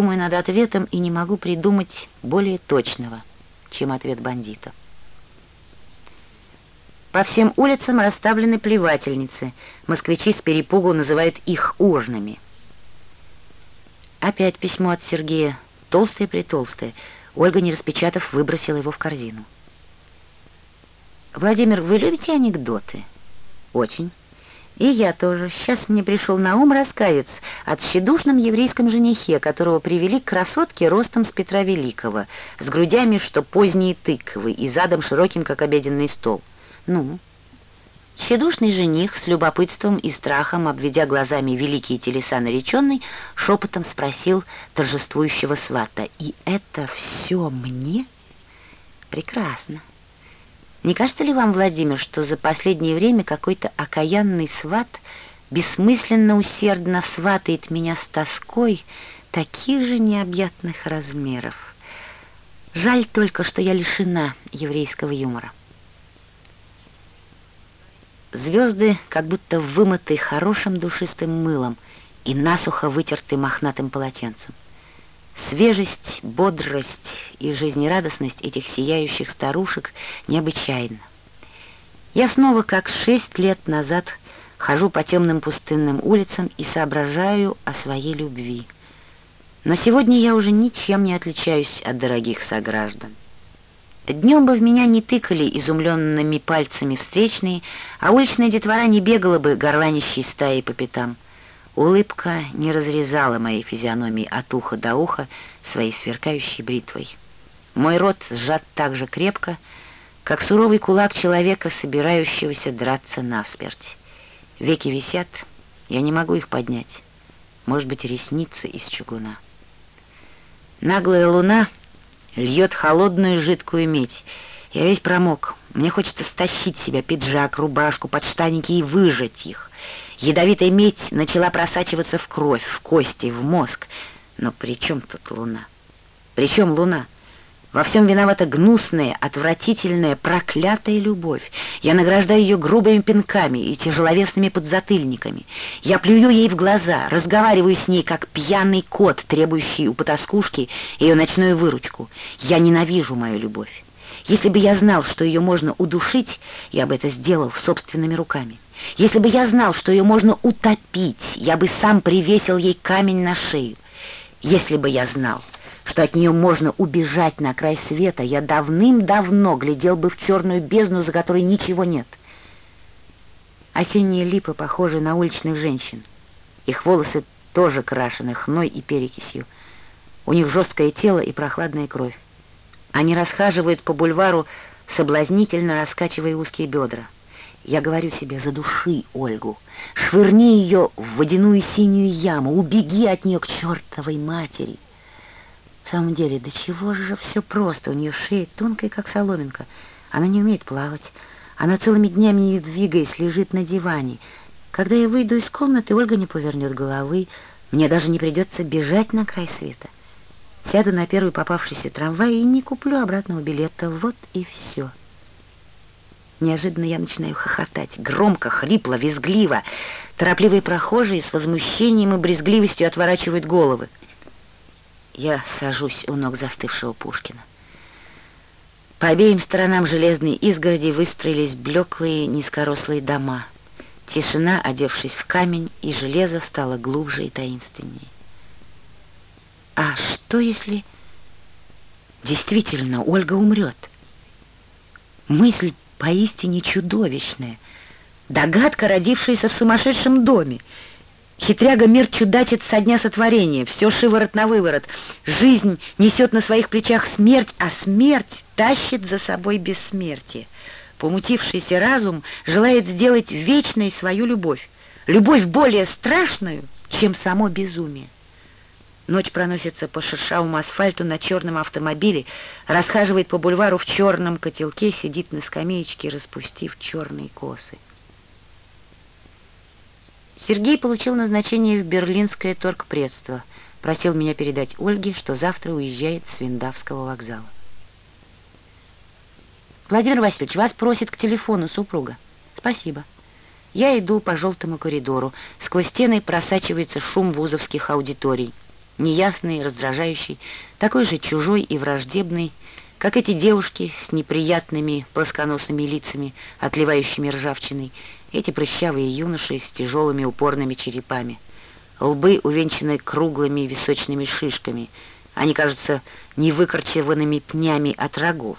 думаю над ответом и не могу придумать более точного, чем ответ бандита. По всем улицам расставлены плевательницы. Москвичи с перепугу называют их урнами. Опять письмо от Сергея. Толстое-притолстое. Ольга, не распечатав, выбросила его в корзину. «Владимир, вы любите анекдоты?» «Очень». «И я тоже. Сейчас мне пришел на ум рассказец о тщедушном еврейском женихе, которого привели к красотке ростом с Петра Великого, с грудями, что поздние тыквы, и задом широким, как обеденный стол. Ну?» Тщедушный жених с любопытством и страхом, обведя глазами великие телеса нареченной, шепотом спросил торжествующего свата, «И это все мне?» «Прекрасно. Не кажется ли вам, Владимир, что за последнее время какой-то окаянный сват бессмысленно усердно сватает меня с тоской таких же необъятных размеров? Жаль только, что я лишена еврейского юмора». Звезды как будто вымыты хорошим душистым мылом и насухо вытерты мохнатым полотенцем. Свежесть, бодрость и жизнерадостность этих сияющих старушек необычайна. Я снова, как шесть лет назад, хожу по темным пустынным улицам и соображаю о своей любви. Но сегодня я уже ничем не отличаюсь от дорогих сограждан. Днем бы в меня не тыкали изумленными пальцами встречные, а уличная детвора не бегала бы горланищей стаей по пятам. Улыбка не разрезала моей физиономии от уха до уха своей сверкающей бритвой. Мой рот сжат так же крепко, как суровый кулак человека, собирающегося драться насмерть. Веки висят, я не могу их поднять. Может быть, ресницы из чугуна. Наглая луна — Льет холодную жидкую медь. Я весь промок. Мне хочется стащить себя пиджак, рубашку, подштанники и выжать их. Ядовитая медь начала просачиваться в кровь, в кости, в мозг. Но при чем тут луна? При чем луна? Во всем виновата гнусная, отвратительная, проклятая любовь. Я награждаю ее грубыми пинками и тяжеловесными подзатыльниками. Я плюю ей в глаза, разговариваю с ней, как пьяный кот, требующий у потаскушки ее ночную выручку. Я ненавижу мою любовь. Если бы я знал, что ее можно удушить, я бы это сделал собственными руками. Если бы я знал, что ее можно утопить, я бы сам привесил ей камень на шею. Если бы я знал что от нее можно убежать на край света, я давным-давно глядел бы в черную бездну, за которой ничего нет. Осенние липы похожи на уличных женщин. Их волосы тоже крашены хной и перекисью. У них жесткое тело и прохладная кровь. Они расхаживают по бульвару, соблазнительно раскачивая узкие бедра. Я говорю себе, задуши Ольгу, швырни ее в водяную синюю яму, убеги от нее к чертовой матери. В самом деле, до чего же все просто. У нее шея тонкая, как соломинка. Она не умеет плавать. Она целыми днями, не двигаясь, лежит на диване. Когда я выйду из комнаты, Ольга не повернет головы. Мне даже не придется бежать на край света. Сяду на первый попавшийся трамвай и не куплю обратного билета. Вот и все. Неожиданно я начинаю хохотать. Громко, хрипло, визгливо. Торопливые прохожие с возмущением и брезгливостью отворачивают головы. Я сажусь у ног застывшего Пушкина. По обеим сторонам железной изгороди выстроились блеклые низкорослые дома. Тишина, одевшись в камень, и железо стало глубже и таинственнее. А что, если действительно Ольга умрет? Мысль поистине чудовищная. Догадка, родившаяся в сумасшедшем доме — Хитряга мир чудачит со дня сотворения, все шиворот на выворот. Жизнь несет на своих плечах смерть, а смерть тащит за собой бессмертие. Помутившийся разум желает сделать вечной свою любовь, любовь более страшную, чем само безумие. Ночь проносится по шершавому асфальту на черном автомобиле, расхаживает по бульвару в черном котелке, сидит на скамеечке, распустив черные косы. Сергей получил назначение в берлинское торгпредство. Просил меня передать Ольге, что завтра уезжает с Виндавского вокзала. Владимир Васильевич, вас просит к телефону супруга. Спасибо. Я иду по желтому коридору. Сквозь стены просачивается шум вузовских аудиторий. Неясный, раздражающий, такой же чужой и враждебный, как эти девушки с неприятными плосконосыми лицами, отливающими ржавчиной, эти прыщавые юноши с тяжелыми упорными черепами. Лбы увенчаны круглыми височными шишками. Они кажутся невыкорчеванными пнями от рогов.